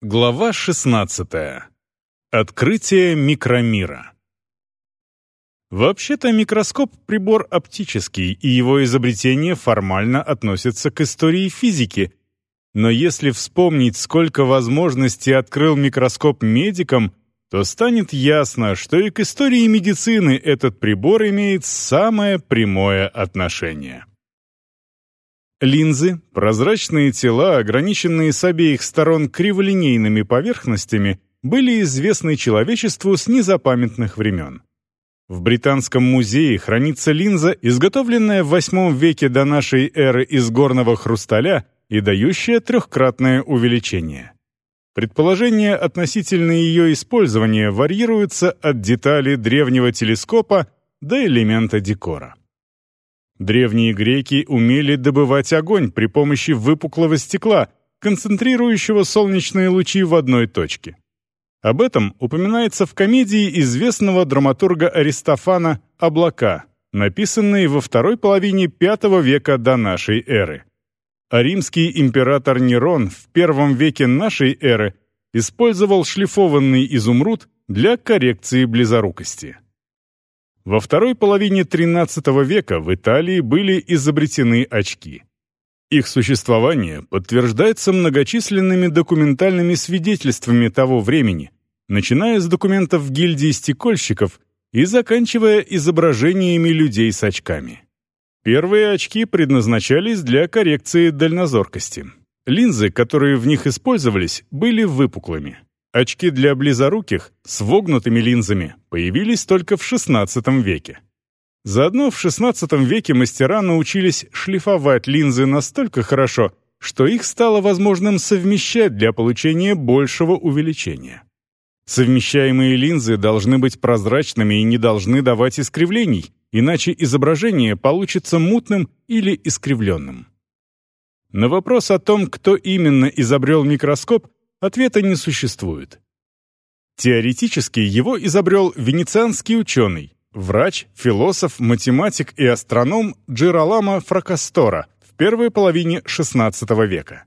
Глава 16. Открытие микромира. Вообще-то микроскоп — прибор оптический, и его изобретение формально относится к истории физики. Но если вспомнить, сколько возможностей открыл микроскоп медикам, то станет ясно, что и к истории медицины этот прибор имеет самое прямое отношение. Линзы, прозрачные тела, ограниченные с обеих сторон криволинейными поверхностями, были известны человечеству с незапамятных времен. В Британском музее хранится линза, изготовленная в VIII веке до нашей эры из горного хрусталя и дающая трехкратное увеличение. Предположения относительно ее использования варьируются от детали древнего телескопа до элемента декора. Древние греки умели добывать огонь при помощи выпуклого стекла, концентрирующего солнечные лучи в одной точке. Об этом упоминается в комедии известного драматурга Аристофана «Облака», написанной во второй половине V века до нашей эры. А римский император Нерон в первом веке нашей эры использовал шлифованный изумруд для коррекции близорукости. Во второй половине XIII века в Италии были изобретены очки. Их существование подтверждается многочисленными документальными свидетельствами того времени, начиная с документов гильдии стекольщиков и заканчивая изображениями людей с очками. Первые очки предназначались для коррекции дальнозоркости. Линзы, которые в них использовались, были выпуклыми. Очки для близоруких с вогнутыми линзами появились только в XVI веке. Заодно в XVI веке мастера научились шлифовать линзы настолько хорошо, что их стало возможным совмещать для получения большего увеличения. Совмещаемые линзы должны быть прозрачными и не должны давать искривлений, иначе изображение получится мутным или искривленным. На вопрос о том, кто именно изобрел микроскоп, Ответа не существует. Теоретически его изобрел венецианский ученый, врач, философ, математик и астроном Джиролама Фракастора в первой половине XVI века.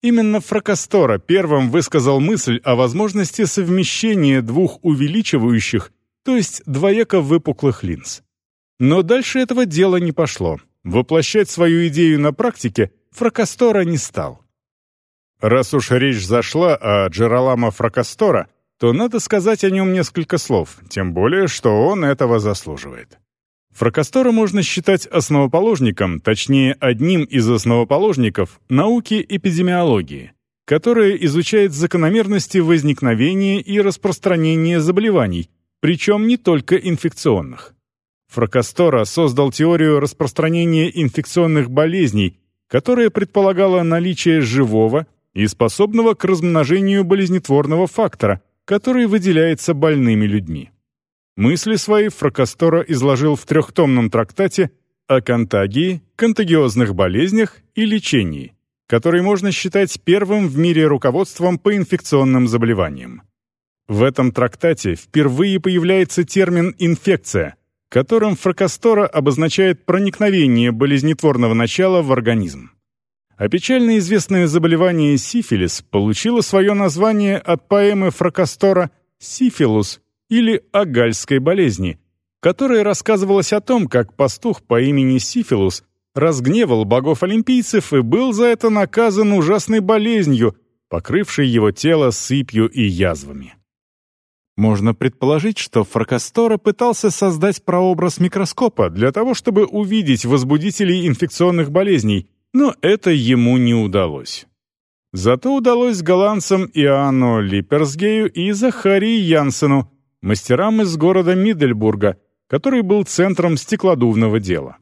Именно Фракастора первым высказал мысль о возможности совмещения двух увеличивающих, то есть двояко выпуклых линз. Но дальше этого дела не пошло. Воплощать свою идею на практике Фракастора не стал. Раз уж речь зашла о Джералама Фракастора, то надо сказать о нем несколько слов, тем более, что он этого заслуживает. Фракастора можно считать основоположником, точнее, одним из основоположников науки эпидемиологии, которая изучает закономерности возникновения и распространения заболеваний, причем не только инфекционных. Фракастора создал теорию распространения инфекционных болезней, которая предполагала наличие живого, и способного к размножению болезнетворного фактора, который выделяется больными людьми. Мысли свои Фракастора изложил в трехтомном трактате о контагии, контагиозных болезнях и лечении, который можно считать первым в мире руководством по инфекционным заболеваниям. В этом трактате впервые появляется термин «инфекция», которым Фракастора обозначает проникновение болезнетворного начала в организм а печально известное заболевание сифилис получило свое название от поэмы Фракастора «Сифилус» или «О гальской болезни», которая рассказывалась о том, как пастух по имени Сифилус разгневал богов-олимпийцев и был за это наказан ужасной болезнью, покрывшей его тело сыпью и язвами. Можно предположить, что Фракастора пытался создать прообраз микроскопа для того, чтобы увидеть возбудителей инфекционных болезней, но это ему не удалось. Зато удалось голландцам Иоанну Липерсгею и Захарии Янсену, мастерам из города Мидельбурга, который был центром стеклодувного дела.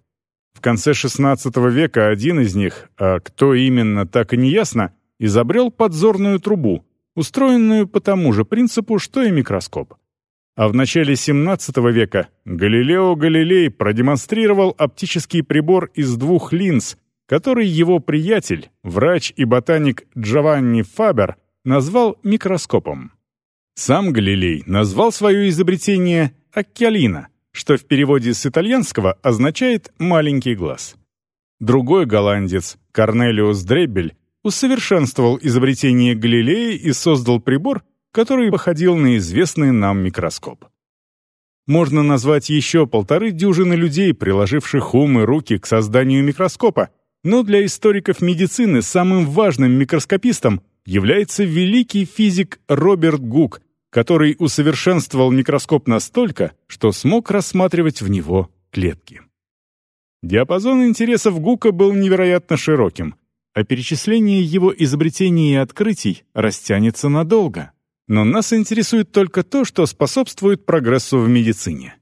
В конце XVI века один из них, а кто именно, так и не ясно, изобрел подзорную трубу, устроенную по тому же принципу, что и микроскоп. А в начале XVII века Галилео Галилей продемонстрировал оптический прибор из двух линз, который его приятель, врач и ботаник Джованни Фабер, назвал микроскопом. Сам Галилей назвал свое изобретение «оккиолина», что в переводе с итальянского означает «маленький глаз». Другой голландец, Корнелиус Дребель, усовершенствовал изобретение Галилея и создал прибор, который походил на известный нам микроскоп. Можно назвать еще полторы дюжины людей, приложивших ум и руки к созданию микроскопа, но для историков медицины самым важным микроскопистом является великий физик Роберт Гук, который усовершенствовал микроскоп настолько, что смог рассматривать в него клетки. Диапазон интересов Гука был невероятно широким, а перечисление его изобретений и открытий растянется надолго. Но нас интересует только то, что способствует прогрессу в медицине.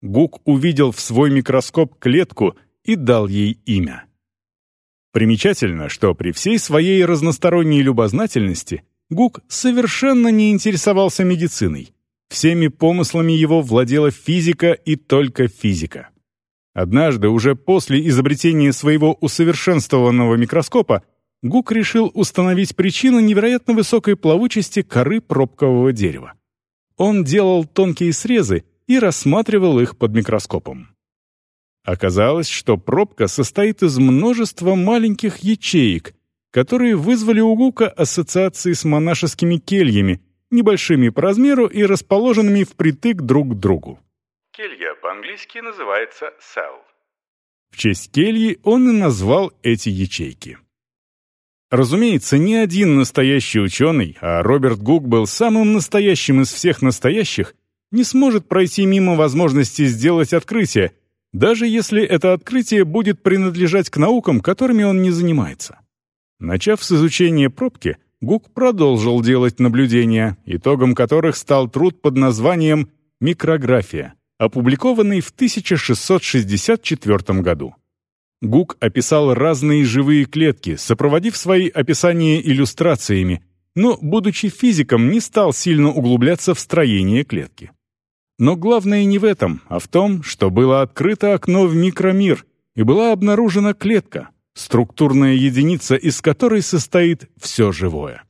Гук увидел в свой микроскоп клетку и дал ей имя. Примечательно, что при всей своей разносторонней любознательности Гук совершенно не интересовался медициной. Всеми помыслами его владела физика и только физика. Однажды, уже после изобретения своего усовершенствованного микроскопа, Гук решил установить причину невероятно высокой плавучести коры пробкового дерева. Он делал тонкие срезы и рассматривал их под микроскопом. Оказалось, что пробка состоит из множества маленьких ячеек, которые вызвали у Гука ассоциации с монашескими кельями, небольшими по размеру и расположенными впритык друг к другу. Келья по-английски называется cell. В честь кельи он и назвал эти ячейки. Разумеется, ни один настоящий ученый, а Роберт Гук был самым настоящим из всех настоящих, не сможет пройти мимо возможности сделать открытие, даже если это открытие будет принадлежать к наукам, которыми он не занимается. Начав с изучения пробки, Гук продолжил делать наблюдения, итогом которых стал труд под названием «Микрография», опубликованный в 1664 году. Гук описал разные живые клетки, сопроводив свои описания иллюстрациями, но, будучи физиком, не стал сильно углубляться в строение клетки. Но главное не в этом, а в том, что было открыто окно в микромир, и была обнаружена клетка, структурная единица, из которой состоит все живое.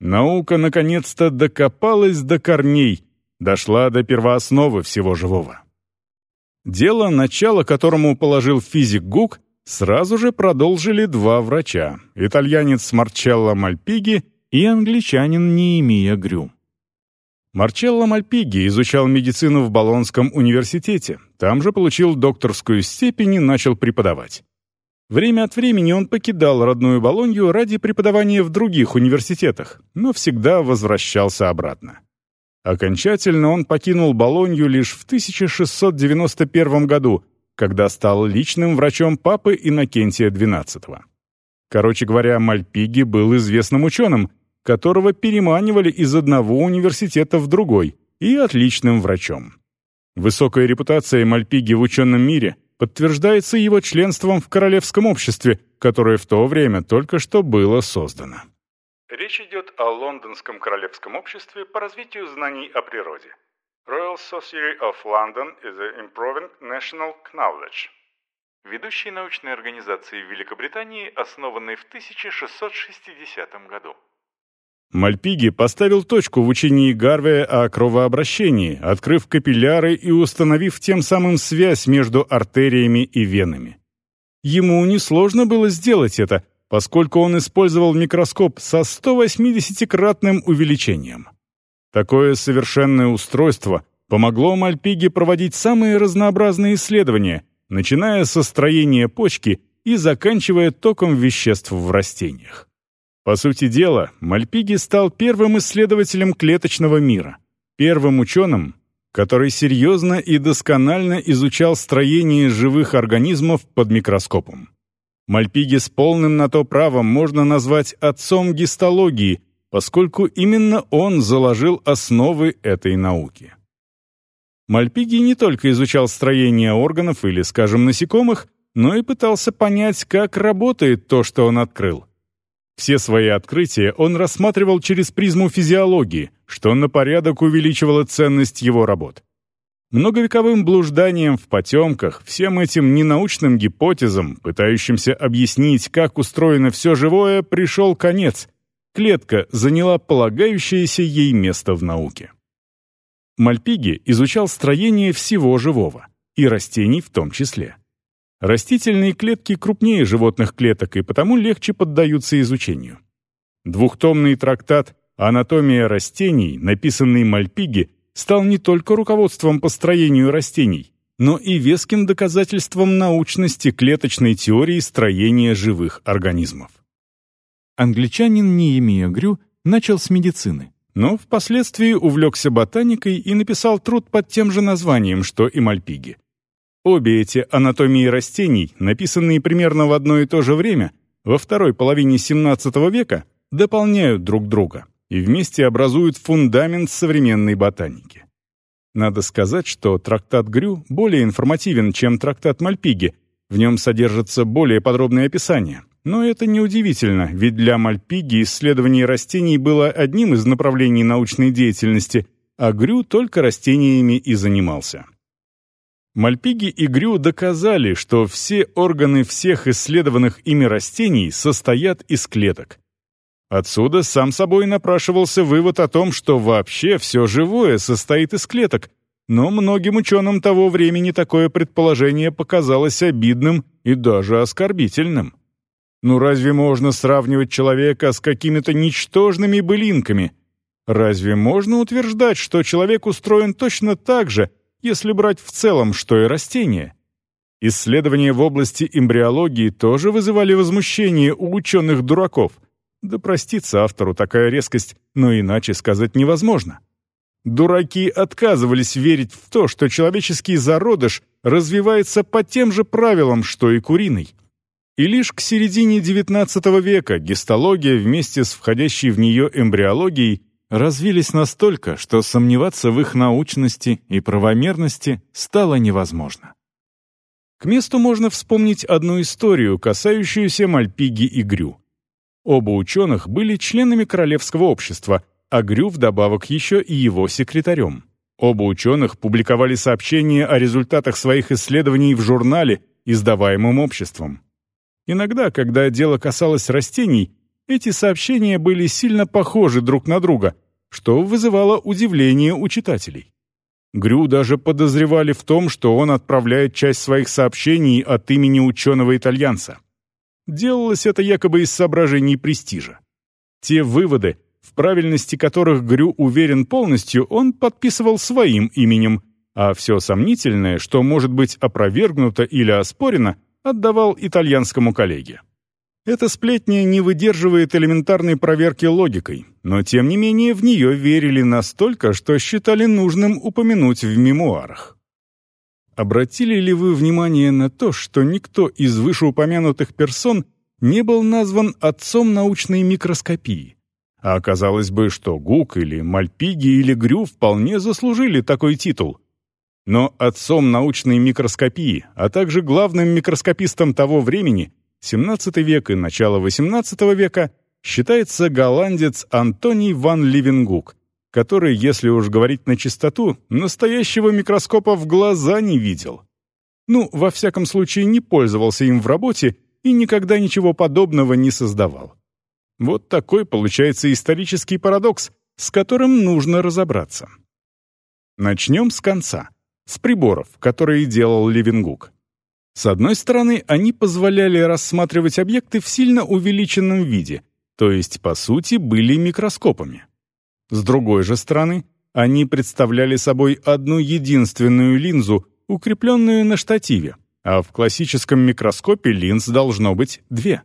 Наука наконец-то докопалась до корней, дошла до первоосновы всего живого. Дело, начало которому положил физик Гук, сразу же продолжили два врача — итальянец Марчелло Мальпиги и англичанин Неемия Грю. Марчелло Мальпиги изучал медицину в Болонском университете, там же получил докторскую степень и начал преподавать. Время от времени он покидал родную Болонью ради преподавания в других университетах, но всегда возвращался обратно. Окончательно он покинул Болонью лишь в 1691 году, когда стал личным врачом папы Иннокентия XII. Короче говоря, Мальпиги был известным ученым, которого переманивали из одного университета в другой, и отличным врачом. Высокая репутация Мальпиги в ученом мире подтверждается его членством в Королевском обществе, которое в то время только что было создано. Речь идет о Лондонском Королевском обществе по развитию знаний о природе. Royal Society of London is Improving National Knowledge. Ведущей научной организации Великобритании, основанной в 1660 году. Мальпиги поставил точку в учении Гарвея о кровообращении, открыв капилляры и установив тем самым связь между артериями и венами. Ему несложно было сделать это, поскольку он использовал микроскоп со 180-кратным увеличением. Такое совершенное устройство помогло Мальпиге проводить самые разнообразные исследования, начиная со строения почки и заканчивая током веществ в растениях. По сути дела, Мальпиги стал первым исследователем клеточного мира, первым ученым, который серьезно и досконально изучал строение живых организмов под микроскопом. Мальпиги с полным на то правом можно назвать отцом гистологии, поскольку именно он заложил основы этой науки. Мальпиги не только изучал строение органов или, скажем, насекомых, но и пытался понять, как работает то, что он открыл — все свои открытия он рассматривал через призму физиологии, что на порядок увеличивало ценность его работ. Многовековым блужданием в потемках, всем этим ненаучным гипотезам, пытающимся объяснить, как устроено все живое, пришел конец. Клетка заняла полагающееся ей место в науке. Мальпиги изучал строение всего живого, и растений в том числе. Растительные клетки крупнее животных клеток и потому легче поддаются изучению. Двухтомный трактат «Анатомия растений», написанный Мальпиги, стал не только руководством по строению растений, но и веским доказательством научности клеточной теории строения живых организмов. Англичанин Ниемия Грю начал с медицины, но впоследствии увлекся ботаникой и написал труд под тем же названием, что и Мальпиги. Обе эти анатомии растений, написанные примерно в одно и то же время, во второй половине XVII века, дополняют друг друга и вместе образуют фундамент современной ботаники. Надо сказать, что трактат Грю более информативен, чем трактат Мальпиги, в нем содержится более подробное описание. Но это неудивительно, ведь для Мальпиги исследование растений было одним из направлений научной деятельности, а Грю только растениями и занимался. Мальпиги и Грю доказали, что все органы всех исследованных ими растений состоят из клеток. Отсюда сам собой напрашивался вывод о том, что вообще все живое состоит из клеток, но многим ученым того времени такое предположение показалось обидным и даже оскорбительным. Ну разве можно сравнивать человека с какими-то ничтожными былинками? Разве можно утверждать, что человек устроен точно так же, если брать в целом, что и растения. Исследования в области эмбриологии тоже вызывали возмущение у ученых-дураков. Да простится автору такая резкость, но иначе сказать невозможно. Дураки отказывались верить в то, что человеческий зародыш развивается по тем же правилам, что и куриный. И лишь к середине XIX века гистология вместе с входящей в нее эмбриологией развились настолько, что сомневаться в их научности и правомерности стало невозможно. К месту можно вспомнить одну историю, касающуюся Мальпиги и Грю. Оба ученых были членами Королевского общества, а Грю вдобавок еще и его секретарем. Оба ученых публиковали сообщения о результатах своих исследований в журнале, издаваемом обществом. Иногда, когда дело касалось растений, эти сообщения были сильно похожи друг на друга, что вызывало удивление у читателей. Грю даже подозревали в том, что он отправляет часть своих сообщений от имени ученого-итальянца. Делалось это якобы из соображений престижа. Те выводы, в правильности которых Грю уверен полностью, он подписывал своим именем, а все сомнительное, что может быть опровергнуто или оспорено, отдавал итальянскому коллеге. Эта сплетня не выдерживает элементарной проверки логикой, но тем не менее в нее верили настолько, что считали нужным упомянуть в мемуарах. Обратили ли вы внимание на то, что никто из вышеупомянутых персон не был назван отцом научной микроскопии? А оказалось бы, что Гук или Мальпиги или Грю вполне заслужили такой титул. Но отцом научной микроскопии, а также главным микроскопистом того времени – XVII век и начало XVIII века считается голландец Антоний ван Ливенгук, который, если уж говорить на чистоту, настоящего микроскопа в глаза не видел. Ну, во всяком случае, не пользовался им в работе и никогда ничего подобного не создавал. Вот такой получается исторический парадокс, с которым нужно разобраться. Начнем с конца, с приборов, которые делал Левенгук. С одной стороны, они позволяли рассматривать объекты в сильно увеличенном виде, то есть, по сути, были микроскопами. С другой же стороны, они представляли собой одну единственную линзу, укрепленную на штативе, а в классическом микроскопе линз должно быть две.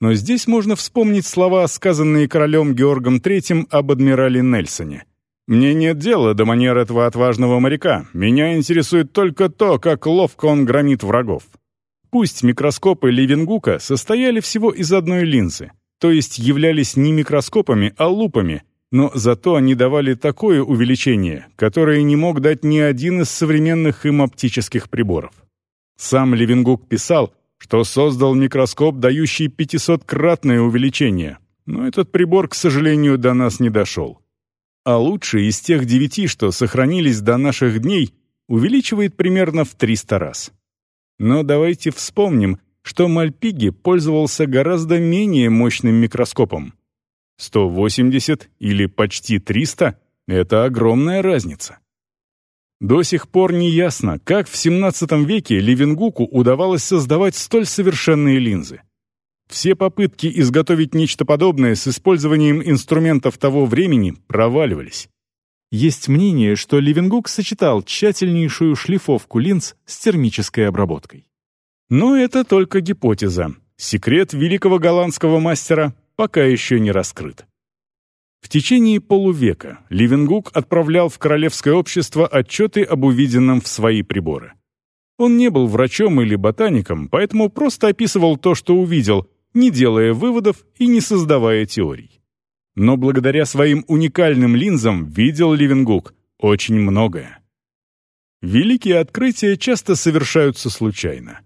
Но здесь можно вспомнить слова, сказанные королем Георгом III об адмирале Нельсоне – мне нет дела до манер этого отважного моряка. Меня интересует только то, как ловко он громит врагов. Пусть микроскопы Ливенгука состояли всего из одной линзы, то есть являлись не микроскопами, а лупами, но зато они давали такое увеличение, которое не мог дать ни один из современных им оптических приборов. Сам Левенгук писал, что создал микроскоп, дающий 500-кратное увеличение, но этот прибор, к сожалению, до нас не дошел а лучший из тех девяти, что сохранились до наших дней, увеличивает примерно в 300 раз. Но давайте вспомним, что Мальпиги пользовался гораздо менее мощным микроскопом. 180 или почти 300 — это огромная разница. До сих пор не ясно, как в XVII веке Левенгуку удавалось создавать столь совершенные линзы. Все попытки изготовить нечто подобное с использованием инструментов того времени проваливались. Есть мнение, что Левенгук сочетал тщательнейшую шлифовку линз с термической обработкой. Но это только гипотеза. Секрет великого голландского мастера пока еще не раскрыт. В течение полувека Ливенгук отправлял в Королевское общество отчеты об увиденном в свои приборы. Он не был врачом или ботаником, поэтому просто описывал то, что увидел, не делая выводов и не создавая теорий. Но благодаря своим уникальным линзам видел Ливенгук очень многое. Великие открытия часто совершаются случайно.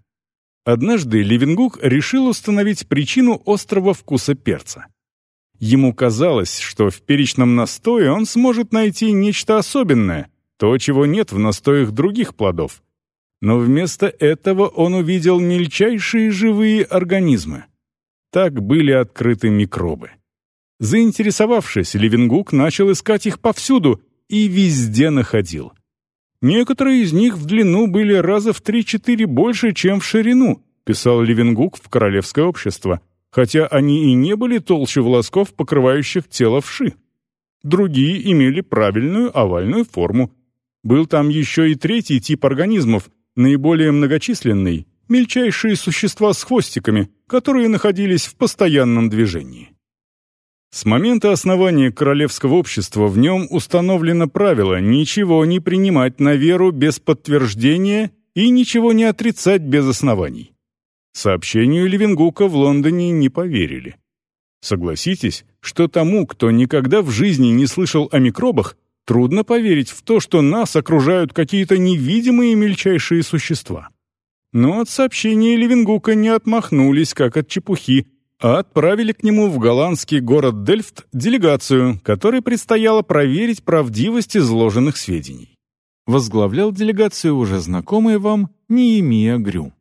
Однажды Ливенгук решил установить причину острого вкуса перца. Ему казалось, что в перечном настое он сможет найти нечто особенное, то, чего нет в настоях других плодов. Но вместо этого он увидел мельчайшие живые организмы. Так были открыты микробы. Заинтересовавшись, Левенгук начал искать их повсюду и везде находил. Некоторые из них в длину были раза в 3-4 больше, чем в ширину, писал Левенгук в Королевское общество, хотя они и не были толще волосков, покрывающих тело вши. Другие имели правильную овальную форму. Был там еще и третий тип организмов, наиболее многочисленный, мельчайшие существа с хвостиками, которые находились в постоянном движении. С момента основания Королевского общества в нем установлено правило ничего не принимать на веру без подтверждения и ничего не отрицать без оснований. Сообщению Левенгука в Лондоне не поверили. Согласитесь, что тому, кто никогда в жизни не слышал о микробах, трудно поверить в то, что нас окружают какие-то невидимые мельчайшие существа. Но от сообщения Левенгука не отмахнулись, как от чепухи, а отправили к нему в голландский город Дельфт делегацию, которой предстояло проверить правдивость изложенных сведений. Возглавлял делегацию уже знакомый вам Неемия Грю.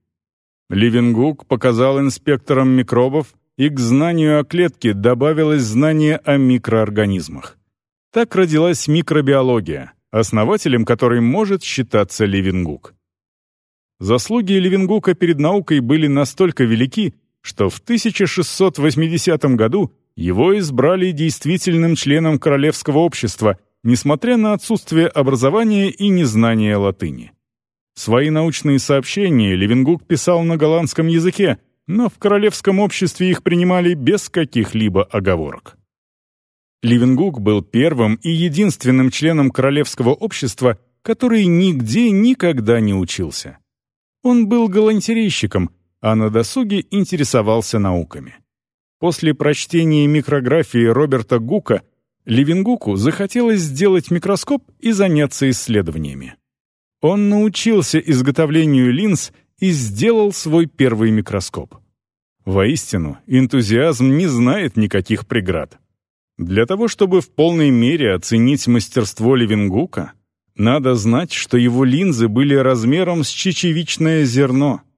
Ливенгук показал инспекторам микробов, и к знанию о клетке добавилось знание о микроорганизмах. Так родилась микробиология, основателем которой может считаться Ливенгук. Заслуги Ливенгука перед наукой были настолько велики, что в 1680 году его избрали действительным членом Королевского общества, несмотря на отсутствие образования и незнание латыни. Свои научные сообщения Левенгук писал на голландском языке, но в Королевском обществе их принимали без каких-либо оговорок. Левенгук был первым и единственным членом Королевского общества, который нигде никогда не учился. Он был галантерейщиком, а на досуге интересовался науками. После прочтения микрографии Роберта Гука Левингуку захотелось сделать микроскоп и заняться исследованиями. Он научился изготовлению линз и сделал свой первый микроскоп. Воистину, энтузиазм не знает никаких преград. Для того, чтобы в полной мере оценить мастерство Левингука, надо знать, что его линзы были размером с чечевичное зерно —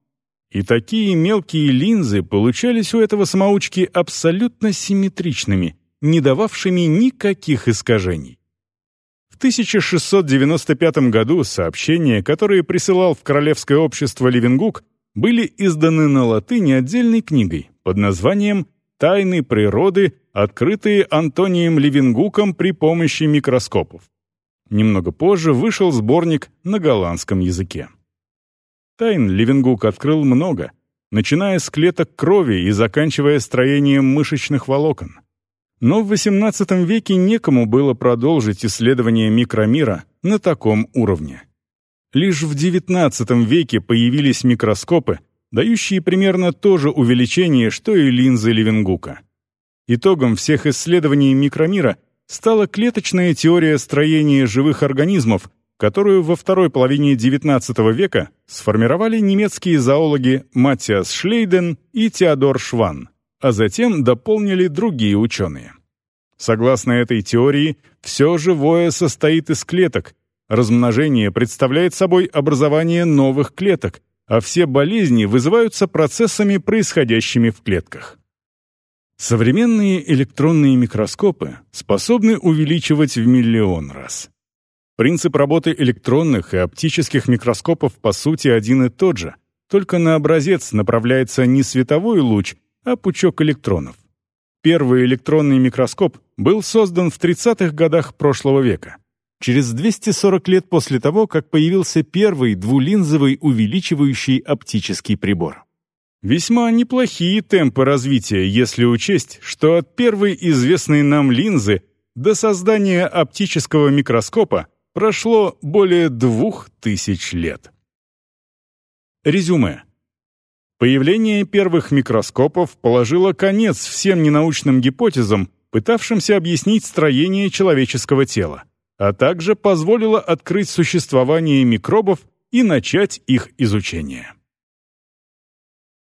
и такие мелкие линзы получались у этого самоучки абсолютно симметричными, не дававшими никаких искажений. В 1695 году сообщения, которые присылал в Королевское общество Левенгук, были изданы на латыни отдельной книгой под названием «Тайны природы, открытые Антонием Левенгуком при помощи микроскопов». Немного позже вышел сборник на голландском языке. Тайн Левенгук открыл много, начиная с клеток крови и заканчивая строением мышечных волокон. Но в XVIII веке некому было продолжить исследование микромира на таком уровне. Лишь в XIX веке появились микроскопы, дающие примерно то же увеличение, что и линзы Левенгука. Итогом всех исследований микромира стала клеточная теория строения живых организмов, которую во второй половине XIX века сформировали немецкие зоологи Матиас Шлейден и Теодор Шван, а затем дополнили другие ученые. Согласно этой теории, все живое состоит из клеток, размножение представляет собой образование новых клеток, а все болезни вызываются процессами, происходящими в клетках. Современные электронные микроскопы способны увеличивать в миллион раз. Принцип работы электронных и оптических микроскопов по сути один и тот же, только на образец направляется не световой луч, а пучок электронов. Первый электронный микроскоп был создан в 30-х годах прошлого века, через 240 лет после того, как появился первый двулинзовый увеличивающий оптический прибор. Весьма неплохие темпы развития, если учесть, что от первой известной нам линзы до создания оптического микроскопа прошло более двух тысяч лет. Резюме. Появление первых микроскопов положило конец всем ненаучным гипотезам, пытавшимся объяснить строение человеческого тела, а также позволило открыть существование микробов и начать их изучение.